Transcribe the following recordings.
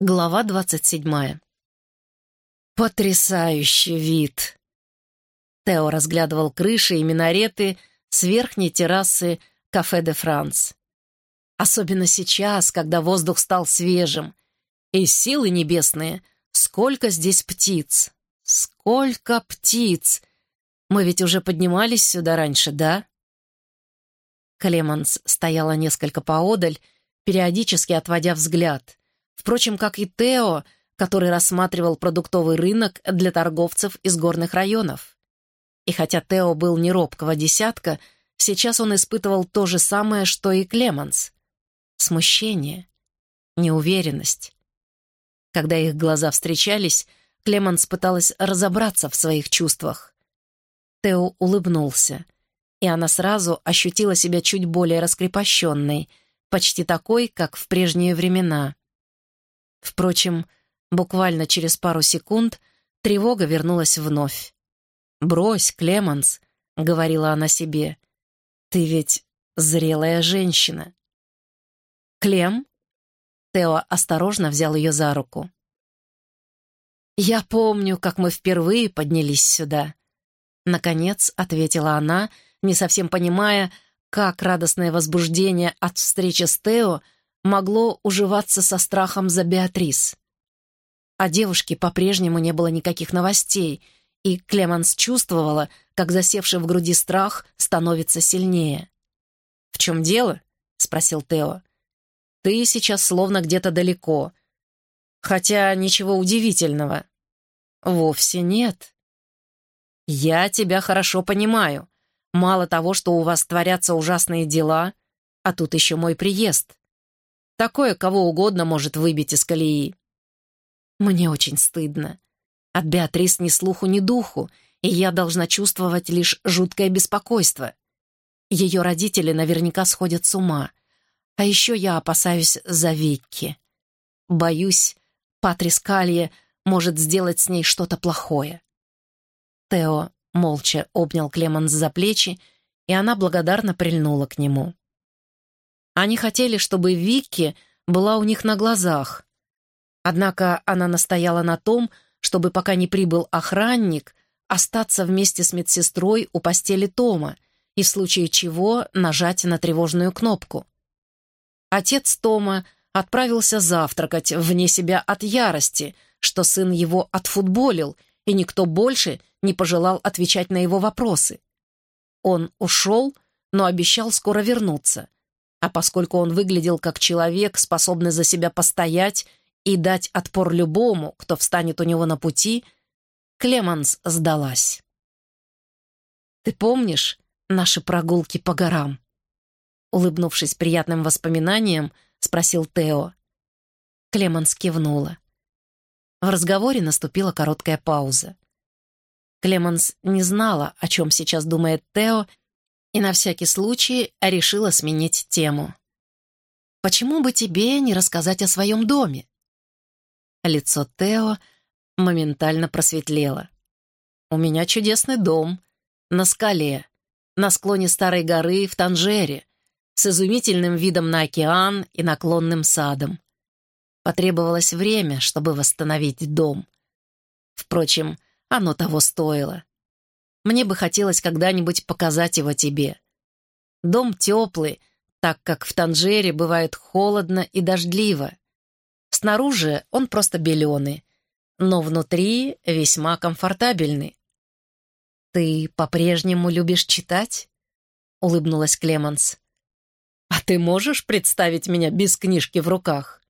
Глава двадцать седьмая. Потрясающий вид! Тео разглядывал крыши и минареты с верхней террасы кафе де Франс. Особенно сейчас, когда воздух стал свежим. И силы небесные, сколько здесь птиц! Сколько птиц! Мы ведь уже поднимались сюда раньше, да? Клеманс стояла несколько поодаль, периодически отводя взгляд — Впрочем, как и Тео, который рассматривал продуктовый рынок для торговцев из горных районов. И хотя Тео был не робкого десятка, сейчас он испытывал то же самое, что и Клеманс. Смущение, неуверенность. Когда их глаза встречались, Клеманс пыталась разобраться в своих чувствах. Тео улыбнулся, и она сразу ощутила себя чуть более раскрепощенной, почти такой, как в прежние времена — Впрочем, буквально через пару секунд тревога вернулась вновь. «Брось, Клеманс», — говорила она себе, — «ты ведь зрелая женщина». «Клем?» Тео осторожно взял ее за руку. «Я помню, как мы впервые поднялись сюда», — наконец ответила она, не совсем понимая, как радостное возбуждение от встречи с Тео — могло уживаться со страхом за Беатрис. О девушке по-прежнему не было никаких новостей, и Клеманс чувствовала, как засевший в груди страх становится сильнее. «В чем дело?» — спросил Тео. «Ты сейчас словно где-то далеко. Хотя ничего удивительного». «Вовсе нет». «Я тебя хорошо понимаю. Мало того, что у вас творятся ужасные дела, а тут еще мой приезд. Такое кого угодно может выбить из колеи. Мне очень стыдно. От Беатрис ни слуху, ни духу, и я должна чувствовать лишь жуткое беспокойство. Ее родители наверняка сходят с ума. А еще я опасаюсь за Викки. Боюсь, Патрис Калье может сделать с ней что-то плохое. Тео молча обнял Клеманс за плечи, и она благодарно прильнула к нему. Они хотели, чтобы Вики была у них на глазах. Однако она настояла на том, чтобы пока не прибыл охранник, остаться вместе с медсестрой у постели Тома и в случае чего нажать на тревожную кнопку. Отец Тома отправился завтракать вне себя от ярости, что сын его отфутболил, и никто больше не пожелал отвечать на его вопросы. Он ушел, но обещал скоро вернуться. А поскольку он выглядел как человек, способный за себя постоять и дать отпор любому, кто встанет у него на пути, Клеманс сдалась. «Ты помнишь наши прогулки по горам?» Улыбнувшись приятным воспоминанием, спросил Тео. Клеманс кивнула. В разговоре наступила короткая пауза. Клеманс не знала, о чем сейчас думает Тео, и на всякий случай решила сменить тему. «Почему бы тебе не рассказать о своем доме?» Лицо Тео моментально просветлело. «У меня чудесный дом, на скале, на склоне старой горы в Танжере, с изумительным видом на океан и наклонным садом. Потребовалось время, чтобы восстановить дом. Впрочем, оно того стоило. Мне бы хотелось когда-нибудь показать его тебе. Дом теплый, так как в Танжере бывает холодно и дождливо. Снаружи он просто беленый, но внутри весьма комфортабельный. «Ты по-прежнему любишь читать?» — улыбнулась Клеманс. «А ты можешь представить меня без книжки в руках?»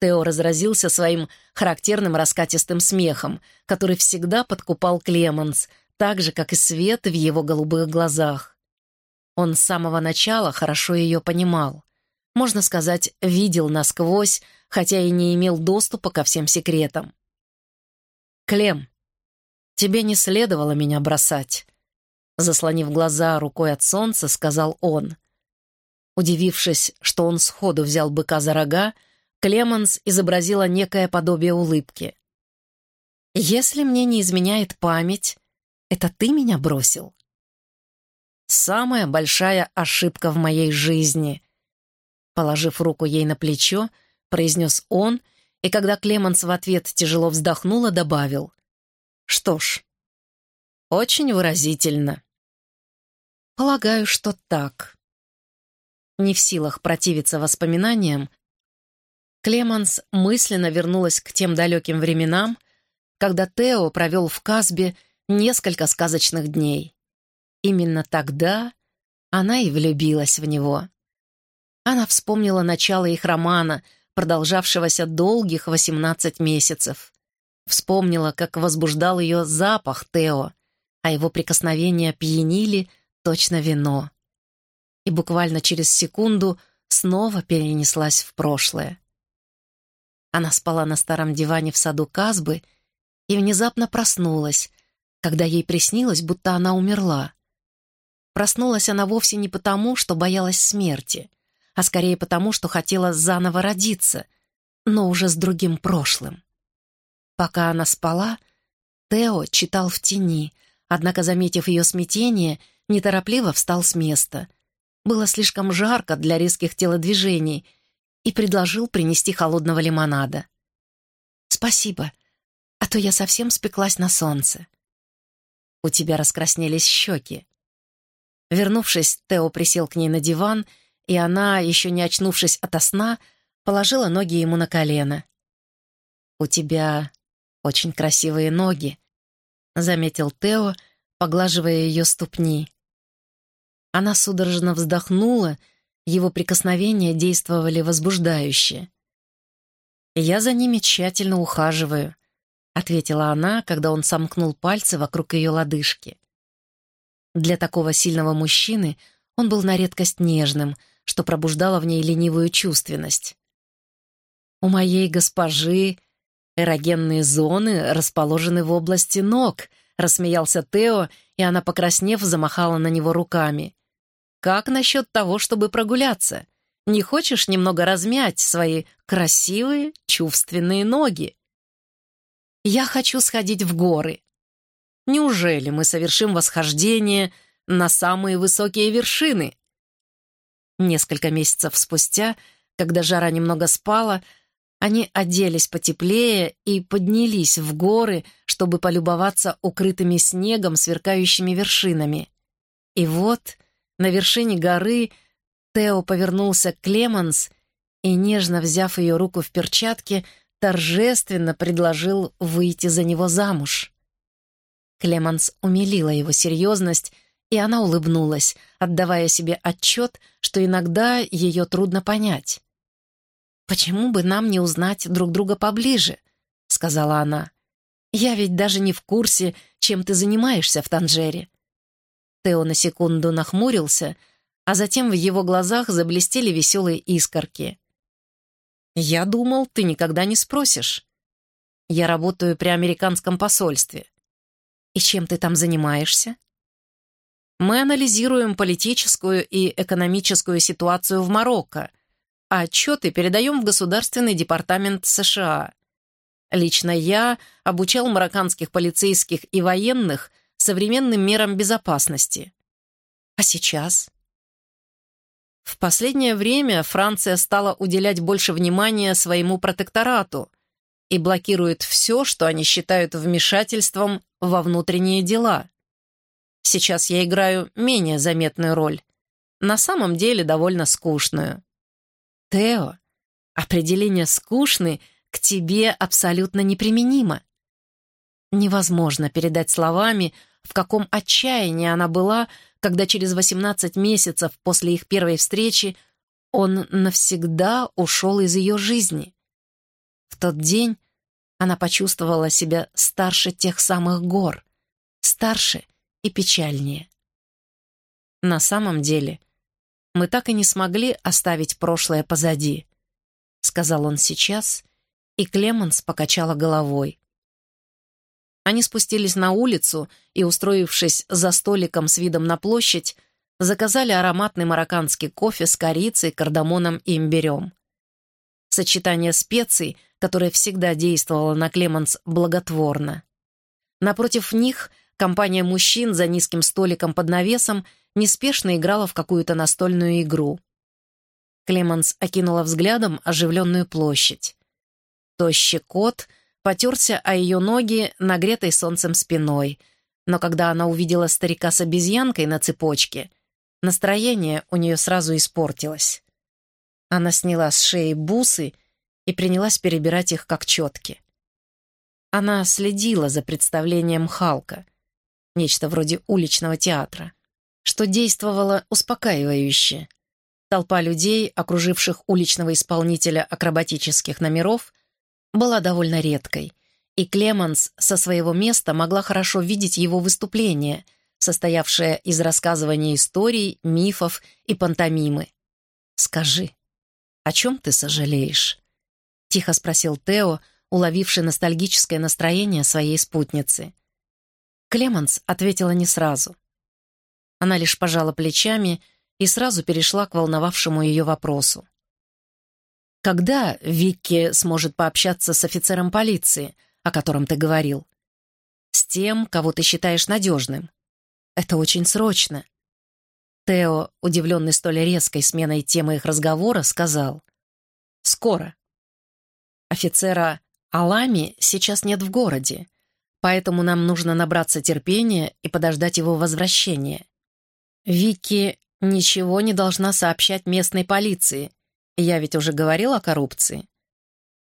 Тео разразился своим характерным раскатистым смехом, который всегда подкупал Клеманс, так же, как и свет в его голубых глазах. Он с самого начала хорошо ее понимал. Можно сказать, видел насквозь, хотя и не имел доступа ко всем секретам. «Клем, тебе не следовало меня бросать», заслонив глаза рукой от солнца, сказал он. Удивившись, что он сходу взял быка за рога, Клеманс изобразила некое подобие улыбки. «Если мне не изменяет память, это ты меня бросил?» «Самая большая ошибка в моей жизни», положив руку ей на плечо, произнес он, и когда Клеменс в ответ тяжело вздохнула, добавил. «Что ж, очень выразительно». «Полагаю, что так». Не в силах противиться воспоминаниям, Клеманс мысленно вернулась к тем далеким временам, когда Тео провел в Казбе несколько сказочных дней. Именно тогда она и влюбилась в него. Она вспомнила начало их романа, продолжавшегося долгих 18 месяцев. Вспомнила, как возбуждал ее запах Тео, а его прикосновения пьянили точно вино. И буквально через секунду снова перенеслась в прошлое. Она спала на старом диване в саду Казбы и внезапно проснулась, когда ей приснилось, будто она умерла. Проснулась она вовсе не потому, что боялась смерти, а скорее потому, что хотела заново родиться, но уже с другим прошлым. Пока она спала, Тео читал в тени, однако, заметив ее смятение, неторопливо встал с места. Было слишком жарко для резких телодвижений и предложил принести холодного лимонада. «Спасибо, а то я совсем спеклась на солнце». У тебя раскраснелись щеки». Вернувшись, Тео присел к ней на диван, и она, еще не очнувшись ото сна, положила ноги ему на колено. «У тебя очень красивые ноги», — заметил Тео, поглаживая ее ступни. Она судорожно вздохнула, его прикосновения действовали возбуждающе. «Я за ними тщательно ухаживаю», ответила она, когда он сомкнул пальцы вокруг ее лодыжки. Для такого сильного мужчины он был на редкость нежным, что пробуждало в ней ленивую чувственность. «У моей госпожи эрогенные зоны расположены в области ног», рассмеялся Тео, и она, покраснев, замахала на него руками. «Как насчет того, чтобы прогуляться? Не хочешь немного размять свои красивые, чувственные ноги?» Я хочу сходить в горы. Неужели мы совершим восхождение на самые высокие вершины? Несколько месяцев спустя, когда жара немного спала, они оделись потеплее и поднялись в горы, чтобы полюбоваться укрытыми снегом сверкающими вершинами. И вот на вершине горы Тео повернулся к Клеманс и, нежно взяв ее руку в перчатке, торжественно предложил выйти за него замуж. Клеманс умилила его серьезность, и она улыбнулась, отдавая себе отчет, что иногда ее трудно понять. «Почему бы нам не узнать друг друга поближе?» — сказала она. «Я ведь даже не в курсе, чем ты занимаешься в Танжере». Тео на секунду нахмурился, а затем в его глазах заблестели веселые искорки. «Я думал, ты никогда не спросишь. Я работаю при американском посольстве. И чем ты там занимаешься?» Мы анализируем политическую и экономическую ситуацию в Марокко, а отчеты передаем в Государственный департамент США. Лично я обучал марокканских полицейских и военных современным мерам безопасности. А сейчас? В последнее время Франция стала уделять больше внимания своему протекторату и блокирует все, что они считают вмешательством во внутренние дела. Сейчас я играю менее заметную роль, на самом деле довольно скучную. Тео, определение «скучный» к тебе абсолютно неприменимо. Невозможно передать словами, в каком отчаянии она была, когда через 18 месяцев после их первой встречи он навсегда ушел из ее жизни. В тот день она почувствовала себя старше тех самых гор, старше и печальнее. На самом деле, мы так и не смогли оставить прошлое позади, сказал он сейчас, и Клеменс покачала головой. Они спустились на улицу и, устроившись за столиком с видом на площадь, заказали ароматный марокканский кофе с корицей, кардамоном и имбирем. Сочетание специй, которое всегда действовало на Клеманс благотворно. Напротив них компания мужчин за низким столиком под навесом неспешно играла в какую-то настольную игру. Клеманс окинула взглядом оживленную площадь. Тощий кот потерся о ее ноги, нагретой солнцем спиной, но когда она увидела старика с обезьянкой на цепочке, настроение у нее сразу испортилось. Она сняла с шеи бусы и принялась перебирать их как четки. Она следила за представлением Халка, нечто вроде уличного театра, что действовало успокаивающе. Толпа людей, окруживших уличного исполнителя акробатических номеров, была довольно редкой, и Клеманс со своего места могла хорошо видеть его выступление, состоявшее из рассказывания историй, мифов и пантомимы. «Скажи, о чем ты сожалеешь?» — тихо спросил Тео, уловивший ностальгическое настроение своей спутницы. Клеманс ответила не сразу. Она лишь пожала плечами и сразу перешла к волновавшему ее вопросу. «Когда Викки сможет пообщаться с офицером полиции, о котором ты говорил? С тем, кого ты считаешь надежным? Это очень срочно». Тео, удивленный столь резкой сменой темы их разговора, сказал «Скоро». Офицера Алами сейчас нет в городе, поэтому нам нужно набраться терпения и подождать его возвращения. Вики ничего не должна сообщать местной полиции. Я ведь уже говорил о коррупции.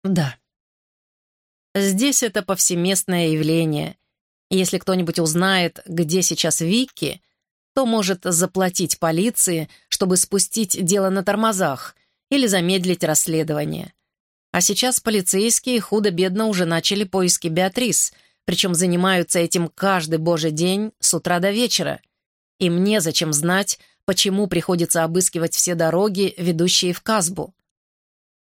Да. Здесь это повсеместное явление. Если кто-нибудь узнает, где сейчас Вики, то может заплатить полиции, чтобы спустить дело на тормозах или замедлить расследование. А сейчас полицейские худо-бедно уже начали поиски Беатрис, причем занимаются этим каждый божий день с утра до вечера. И мне зачем знать, почему приходится обыскивать все дороги, ведущие в Казбу.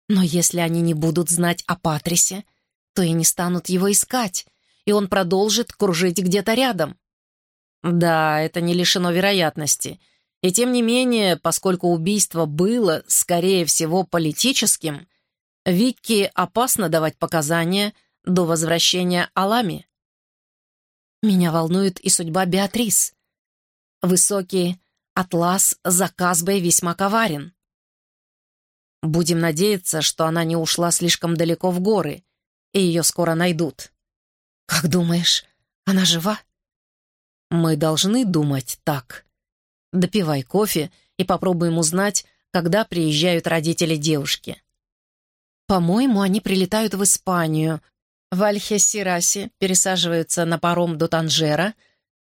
Но если они не будут знать о Патрисе, то и не станут его искать, и он продолжит кружить где-то рядом. Да, это не лишено вероятности. И тем не менее, поскольку убийство было, скорее всего, политическим, Викки опасно давать показания до возвращения Алами. Меня волнует и судьба Беатрис. Высокий атлас за Казбой весьма коварен. Будем надеяться, что она не ушла слишком далеко в горы, и ее скоро найдут. Как думаешь, она жива? Мы должны думать так. Допивай кофе и попробуем узнать, когда приезжают родители девушки. По-моему, они прилетают в Испанию. В Альхесирасе пересаживаются на паром до Танжера,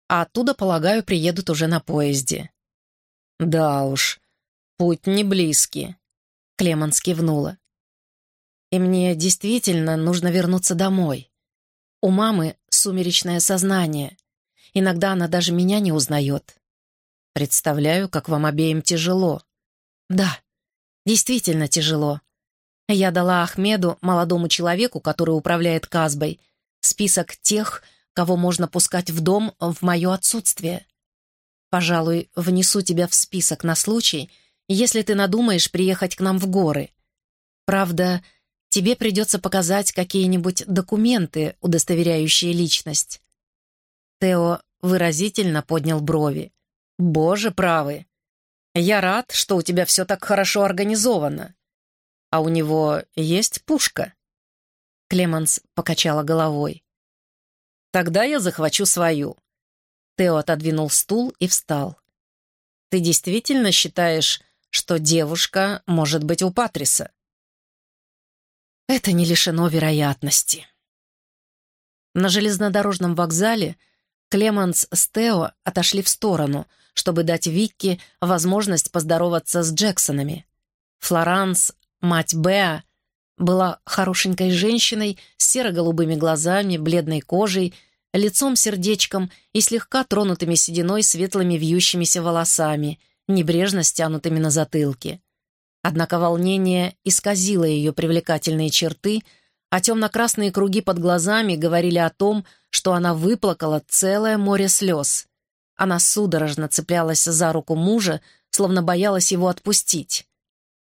а оттуда, полагаю, приедут уже на поезде. Да уж, путь не близкий. Клеманс кивнула. И мне действительно нужно вернуться домой. У мамы сумеречное сознание. Иногда она даже меня не узнает. Представляю, как вам обеим тяжело. Да, действительно тяжело. Я дала Ахмеду, молодому человеку, который управляет Казбой, список тех, кого можно пускать в дом в мое отсутствие. Пожалуй, внесу тебя в список на случай, если ты надумаешь приехать к нам в горы. Правда, тебе придется показать какие-нибудь документы, удостоверяющие личность». Тео выразительно поднял брови. «Боже правый! Я рад, что у тебя все так хорошо организовано. «А у него есть пушка?» Клеманс покачала головой. «Тогда я захвачу свою». Тео отодвинул стул и встал. «Ты действительно считаешь, что девушка может быть у Патриса?» «Это не лишено вероятности». На железнодорожном вокзале Клеманс с Тео отошли в сторону, чтобы дать Викки возможность поздороваться с Джексонами. Флоранс Мать Беа была хорошенькой женщиной с серо-голубыми глазами, бледной кожей, лицом-сердечком и слегка тронутыми сединой светлыми вьющимися волосами, небрежно стянутыми на затылке. Однако волнение исказило ее привлекательные черты, а темно-красные круги под глазами говорили о том, что она выплакала целое море слез. Она судорожно цеплялась за руку мужа, словно боялась его отпустить.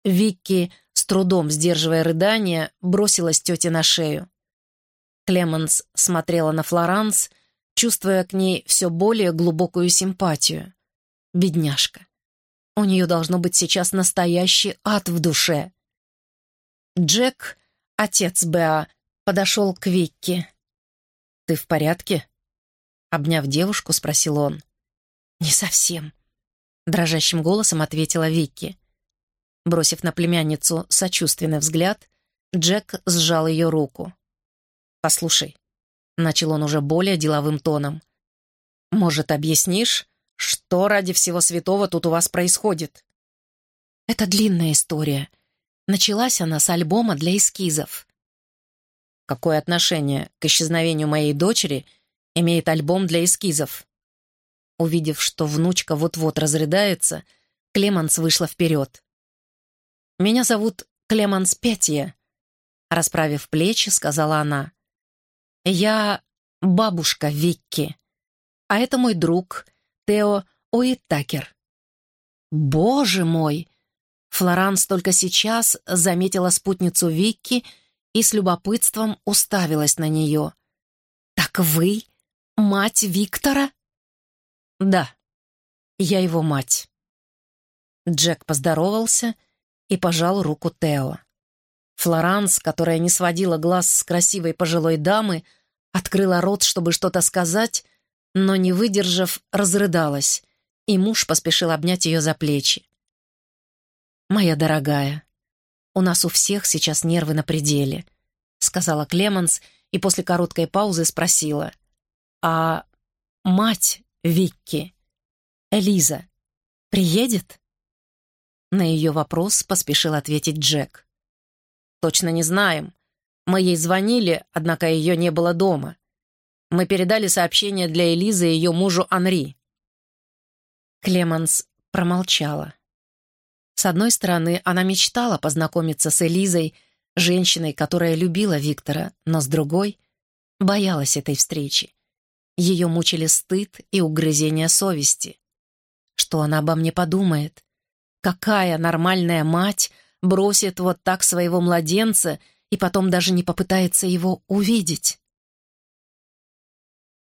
Викки с трудом сдерживая рыдания, бросилась тете на шею. Клеменс смотрела на Флоранс, чувствуя к ней все более глубокую симпатию. Бедняжка. У нее должно быть сейчас настоящий ад в душе. Джек Отец Беа подошел к Викке. «Ты в порядке?» Обняв девушку, спросил он. «Не совсем», — дрожащим голосом ответила Викки. Бросив на племянницу сочувственный взгляд, Джек сжал ее руку. «Послушай», — начал он уже более деловым тоном, «может, объяснишь, что ради всего святого тут у вас происходит?» «Это длинная история. Началась она с альбома для эскизов». «Какое отношение к исчезновению моей дочери имеет альбом для эскизов?» Увидев, что внучка вот-вот разрыдается, Клеманс вышла вперед. «Меня зовут Клеманс Петия», — расправив плечи, сказала она. «Я бабушка Викки, а это мой друг Тео Уиттакер». «Боже мой!» Флоранс только сейчас заметила спутницу Викки и с любопытством уставилась на нее. «Так вы мать Виктора?» «Да, я его мать». Джек поздоровался и пожал руку Тео. Флоранс, которая не сводила глаз с красивой пожилой дамы, открыла рот, чтобы что-то сказать, но, не выдержав, разрыдалась, и муж поспешил обнять ее за плечи. «Моя дорогая, у нас у всех сейчас нервы на пределе», — сказала Клеменс и после короткой паузы спросила. «А мать Викки, Элиза, приедет?» На ее вопрос поспешил ответить Джек. «Точно не знаем. Мы ей звонили, однако ее не было дома. Мы передали сообщение для Элизы и ее мужу Анри». Клеменс промолчала. С одной стороны, она мечтала познакомиться с Элизой, женщиной, которая любила Виктора, но с другой — боялась этой встречи. Ее мучили стыд и угрызение совести. Что она обо мне подумает? Какая нормальная мать бросит вот так своего младенца и потом даже не попытается его увидеть?